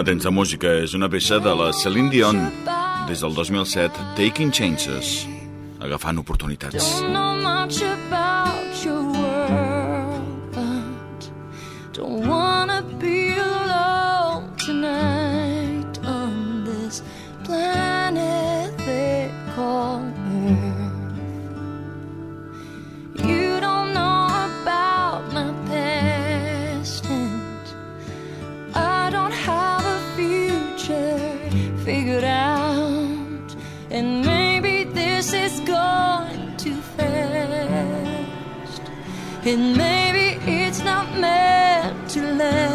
Atensa Música és una peça de la Celine Dion des del 2007, Taking Chances, agafant oportunitats. Don't know much about your world, but don't want and maybe it's not meant to last.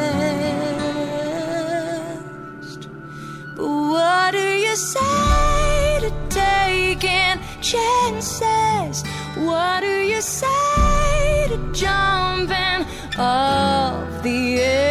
But what do you say to taking chances? What do you say to jumping off the edge?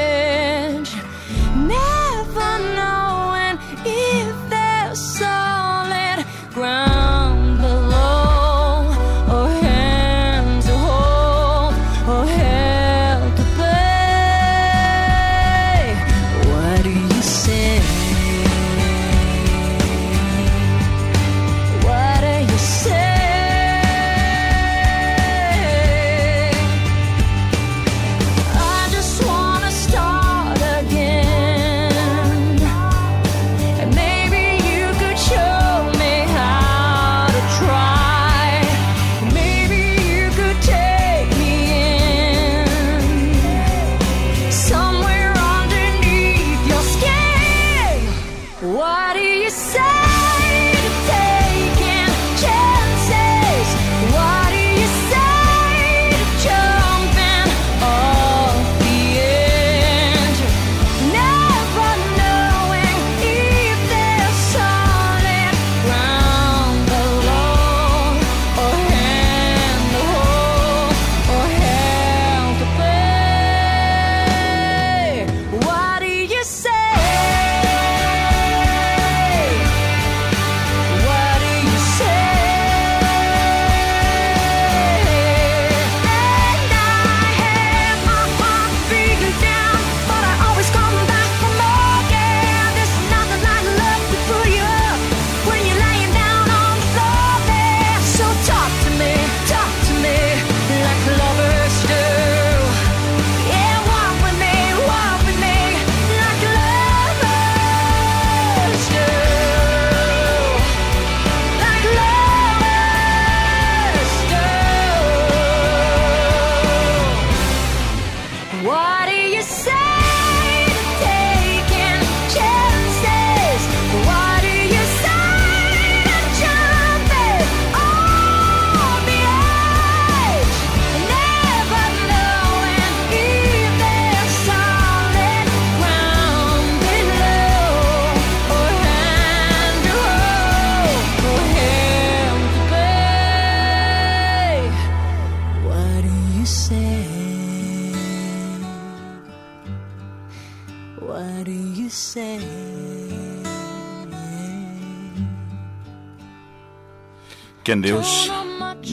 què en dius?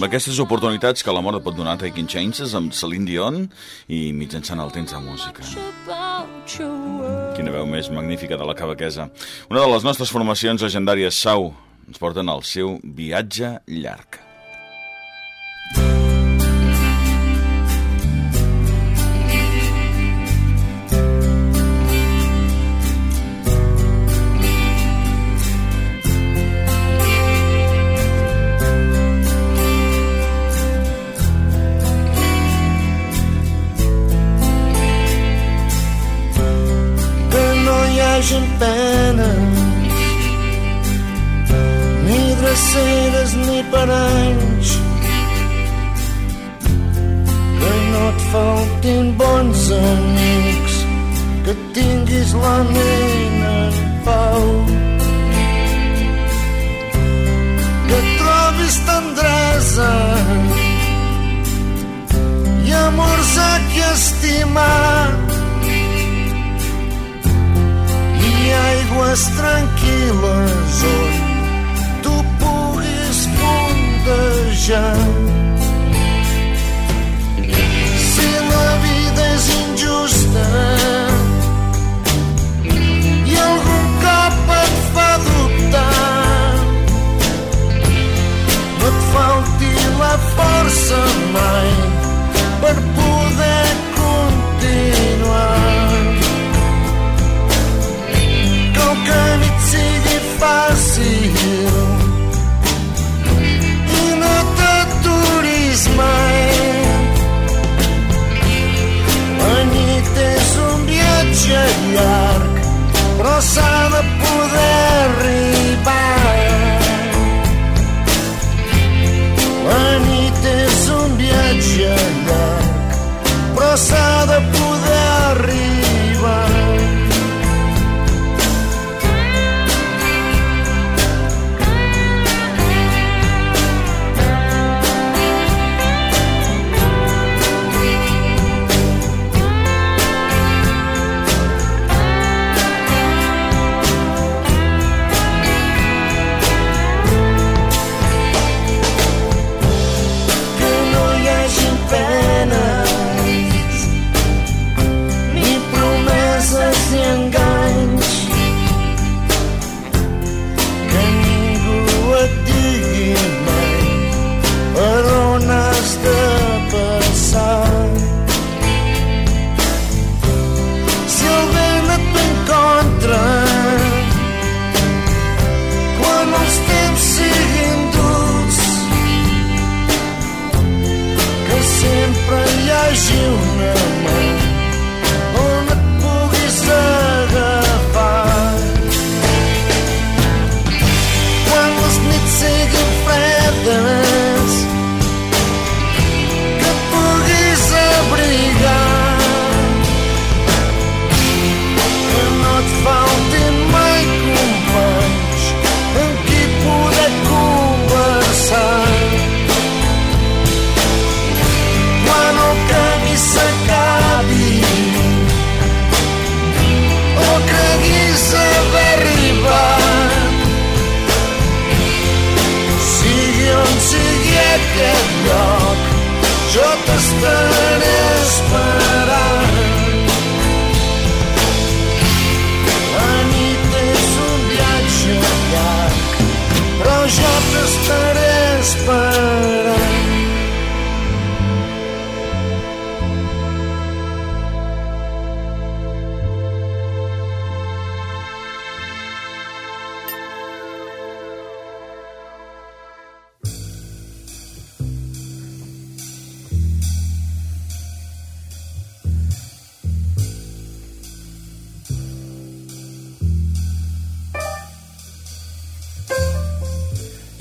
Aquestes oportunitats que la mort pot donar Taking Chances amb Celine Dion i mitjançant el temps de música. Quina veu més magnífica de la cavaquesa. Una de les nostres formacions legendàries, Sau, ens porten al seu viatge llarg.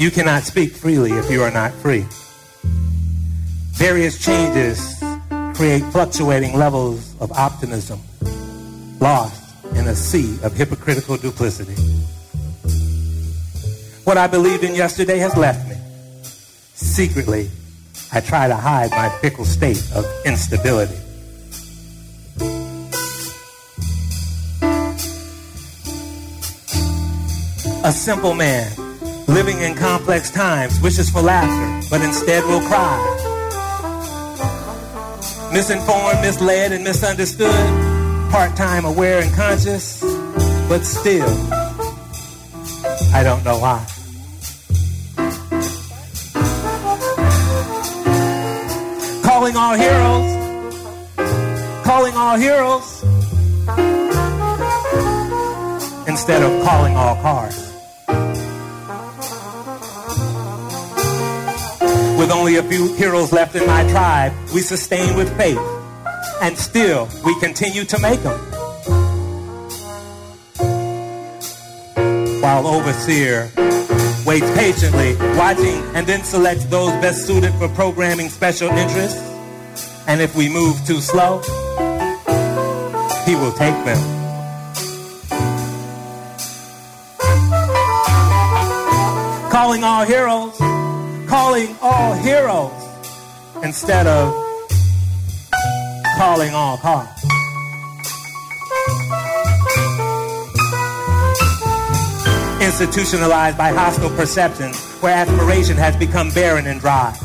You cannot speak freely if you are not free. Various changes create fluctuating levels of optimism, lost in a sea of hypocritical duplicity. What I believed in yesterday has left me. Secretly, I try to hide my fickle state of instability. A simple man living in complex times wishes for laughter, but instead will cry. Misinformed, misled, and misunderstood, part-time aware and conscious, but still, I don't know why. Calling all heroes, calling all heroes, instead of calling all cars. With only a few heroes left in my tribe, we sustain with faith. And still, we continue to make them. While Overseer waits patiently, watching and then selects those best suited for programming special interests. And if we move too slow, he will take them. Calling all heroes calling all heroes instead of calling all cars. Institutionalized by hostile perceptions where aspiration has become barren and dry.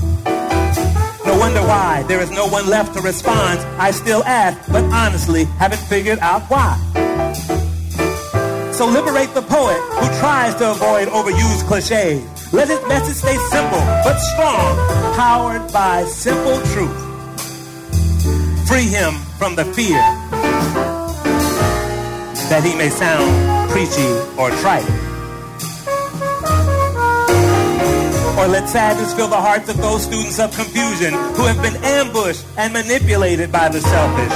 No wonder why there is no one left to respond. I still ask, but honestly haven't figured out why. So liberate the poet who tries to avoid overused cliches. Let his message stay simple but strong, powered by simple truth. Free him from the fear that he may sound preachy or trite. Or let sadness fill the hearts of those students of confusion who have been ambushed and manipulated by the selfish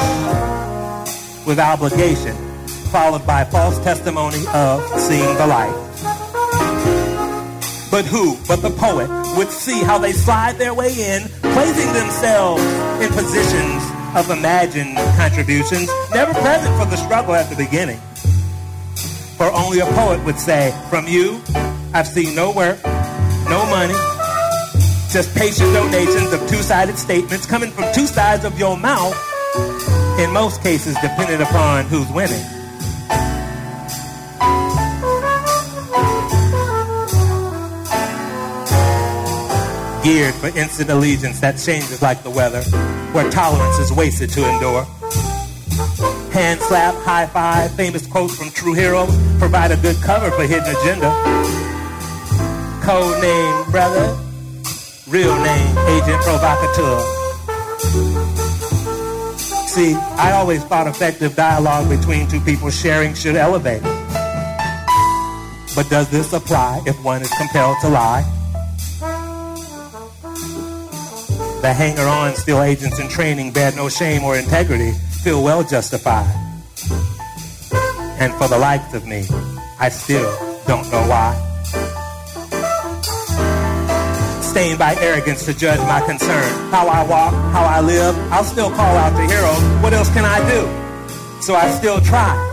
with obligation, followed by false testimony of seeing the light. But who but the poet would see how they slide their way in, placing themselves in positions of imagined contributions, never present for the struggle at the beginning. For only a poet would say, from you, I've seen no work, no money, just patient donations of two-sided statements coming from two sides of your mouth, in most cases dependent upon who's winning. Geared for instant allegiance that changes like the weather, where tolerance is wasted to endure. Hand slap, high five, famous quotes from true heroes provide a good cover for hidden agenda. Code name, brother. Real name, agent provocateur. See, I always thought effective dialogue between two people sharing should elevate. But does this apply if one is compelled to lie? The hanger-on still agents in training bear no shame or integrity, feel well justified. And for the likes of me, I still don't know why. Stained by arrogance to judge my concern. How I walk, how I live, I'll still call out to hero. What else can I do? So I still try.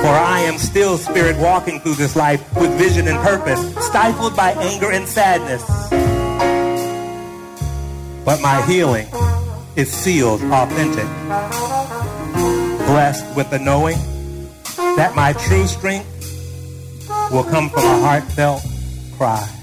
For I am still spirit walking through this life with vision and purpose, stifled by anger and sadness. But my healing is sealed authentic. Blessed with the knowing that my true strength will come from a heartfelt cry.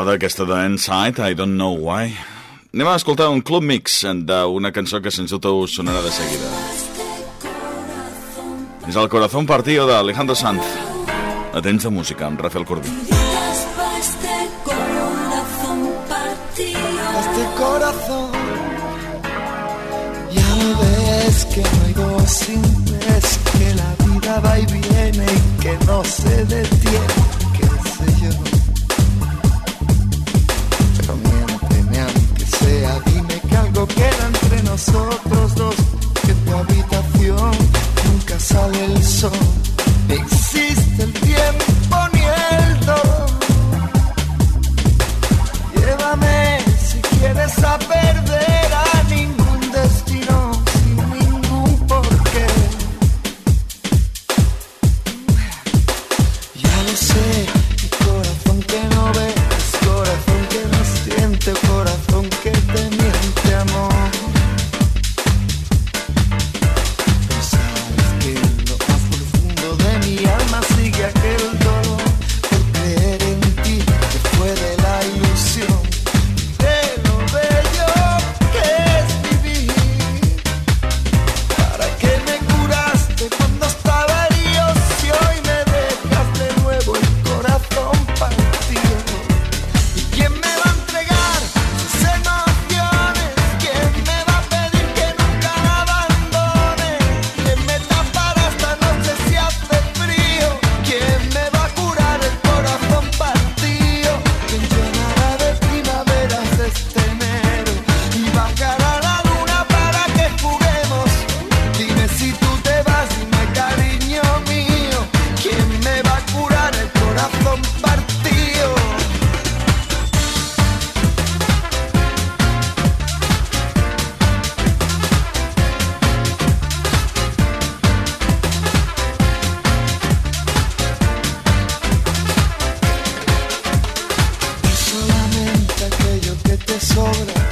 Parlada, aquesta de Inside, I don't know why. Anem a escoltar un club mix d'una cançó que sens dubte us sonarà de seguida. És el Corazón Partido d'Alejandro Sanz. Atents de música amb Rafael Corbí. Este corazón. Ya ves que no hay dos simples, que la vida va y viene y que no se detiene, qué sé yo. Nosotros dos, que en tu habitación nunca sale el sol, que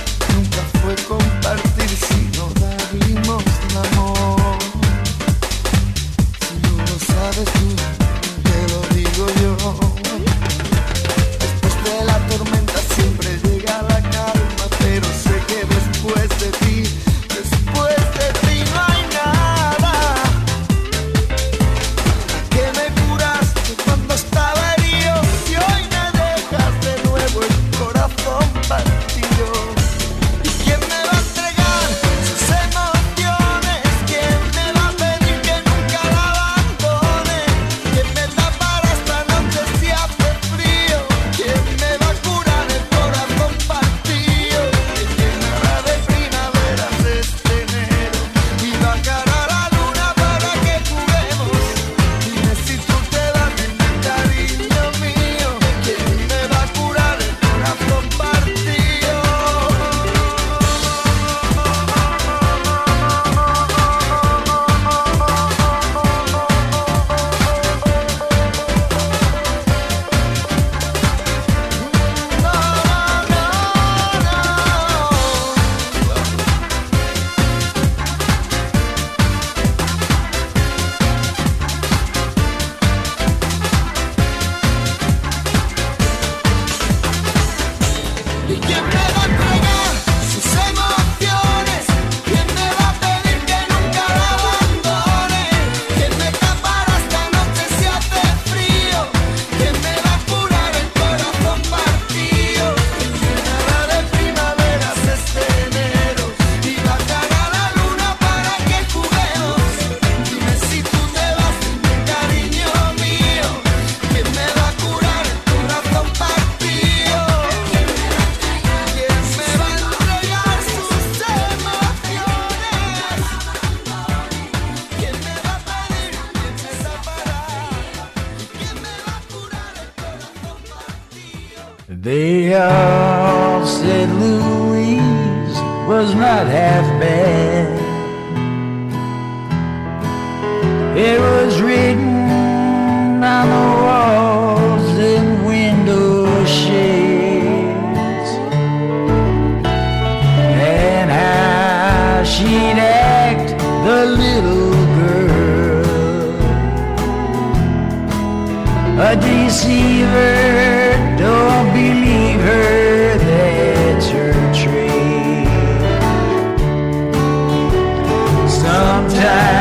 sometimes.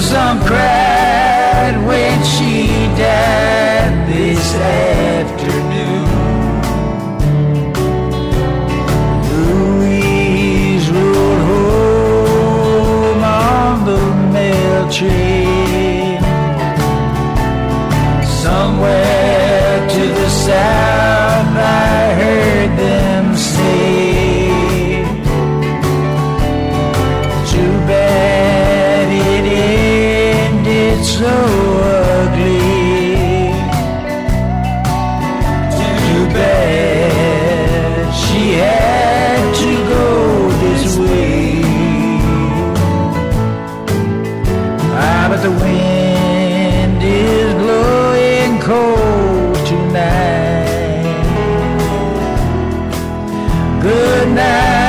some credit when she died, this day. now.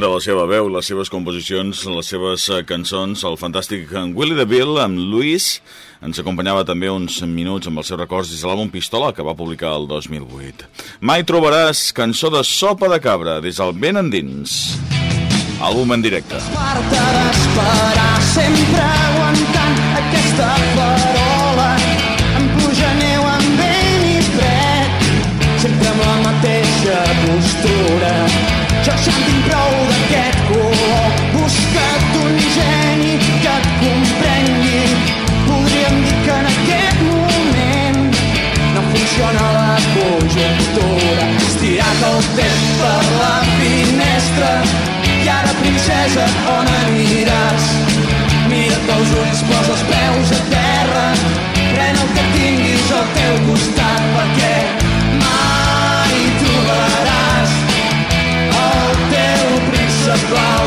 de la seva veu, les seves composicions, les seves eh, cançons, el fantàstic Willy DeVille amb Luis. Ens acompanyava també uns minuts amb els seus records des de l'album Pistola, que va publicar el 2008. Mai trobaràs cançó de sopa de cabra des del ben endins. Àlbum en directe. Esparta d'esperar sempre aguantant aquesta paraula. costat perquè mai trobaràs el teu príncep blau.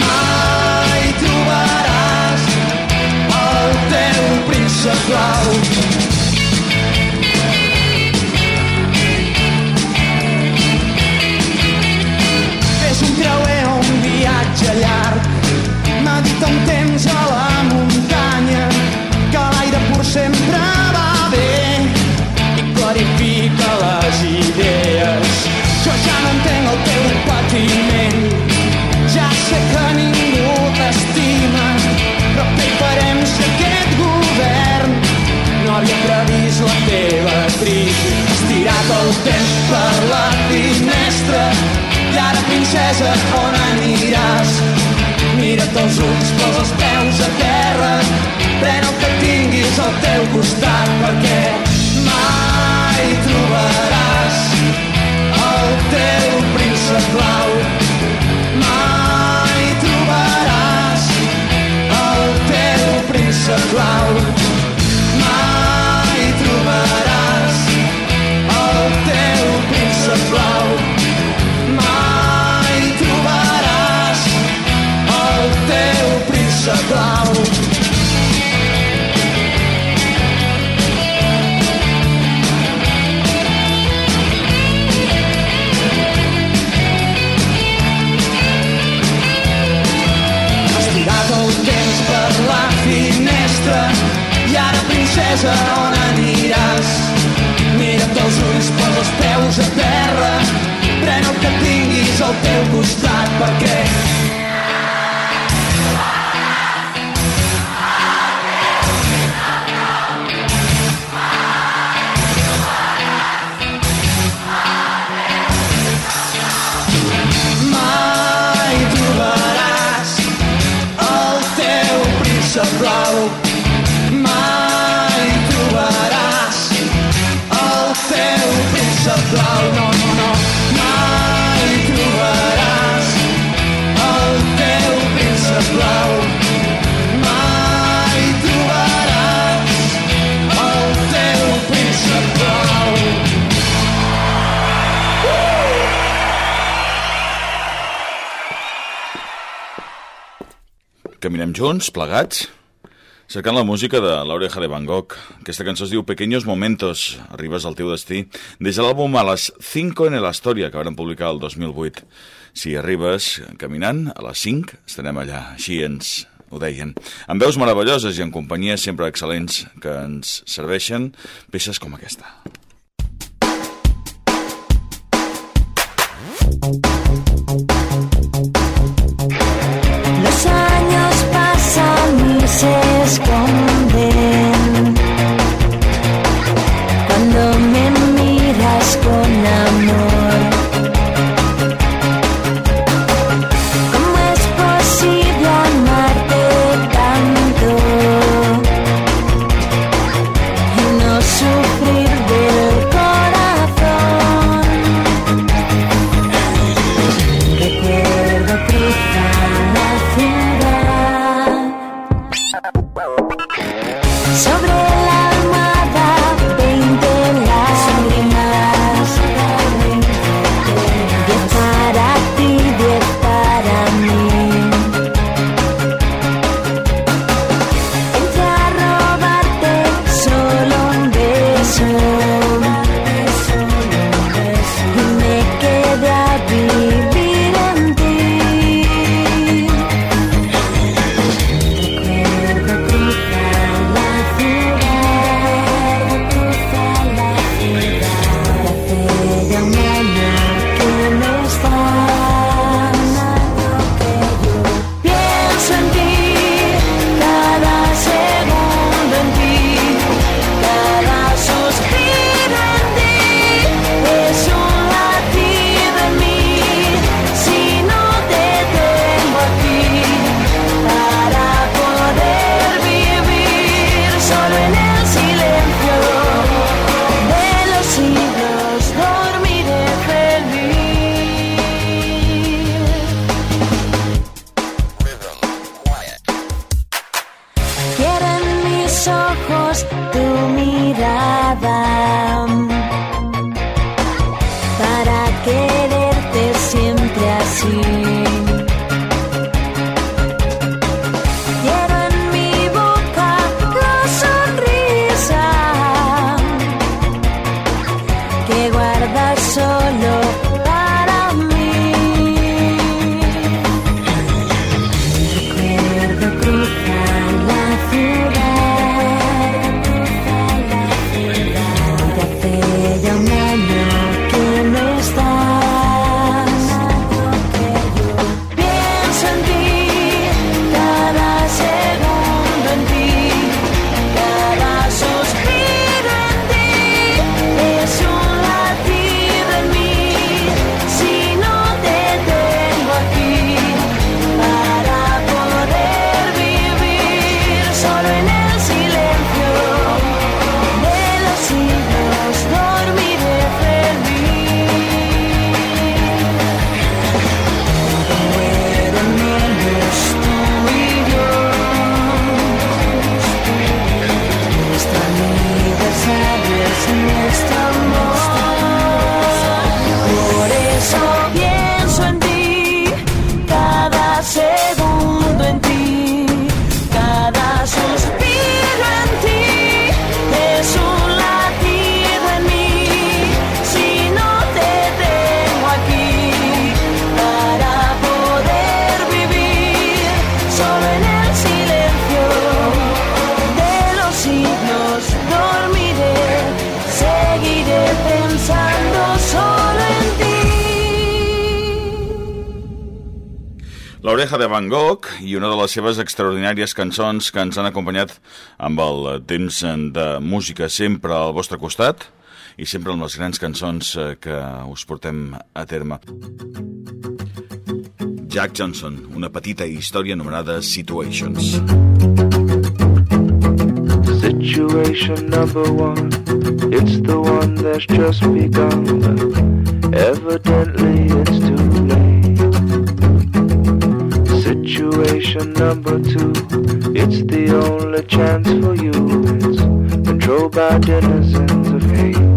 Mai trobaràs el teu príncep blau. Fes un creuer un viatge llarg, medita un temps a la temps per la finestra i ara, princesa, on aniràs? Mira't els ulls, posa els peus a terra, pren el que tinguis al teu costat, perquè princesa, on aniràs? Mira't els ulls, posa els peus a terra, pren el que tinguis al teu costat, perquè Caminem junts, plegats, cercant la música de l'Oreja de Van Gogh. Aquesta cançó es diu Pequeños Momentos, arribes al teu destí, des de l'àlbum A les 5 en la història, que van publicar el 2008. Si arribes caminant, a les 5 estarem allà, així ens ho deien. Amb veus meravelloses i en companyies sempre excel·lents que ens serveixen peces com aquesta. L'Oreja de Van Gogh i una de les seves extraordinàries cançons que ens han acompanyat amb el temps de música sempre al vostre costat i sempre amb les grans cançons eh, que us portem a terme. Jack Johnson, una petita història anomenada Situations. Situation number one, it's the one that's just begun. Evidently, it's too late. Number two, it's the only chance for you. It's controlled by denizens of hate.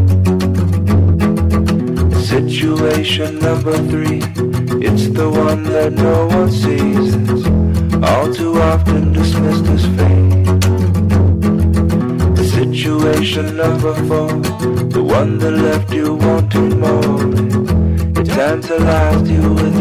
Situation number three, it's the one that no one sees. It's all too often dismissed as fate. Situation number four, the one that left you wanting more. It tantalized you with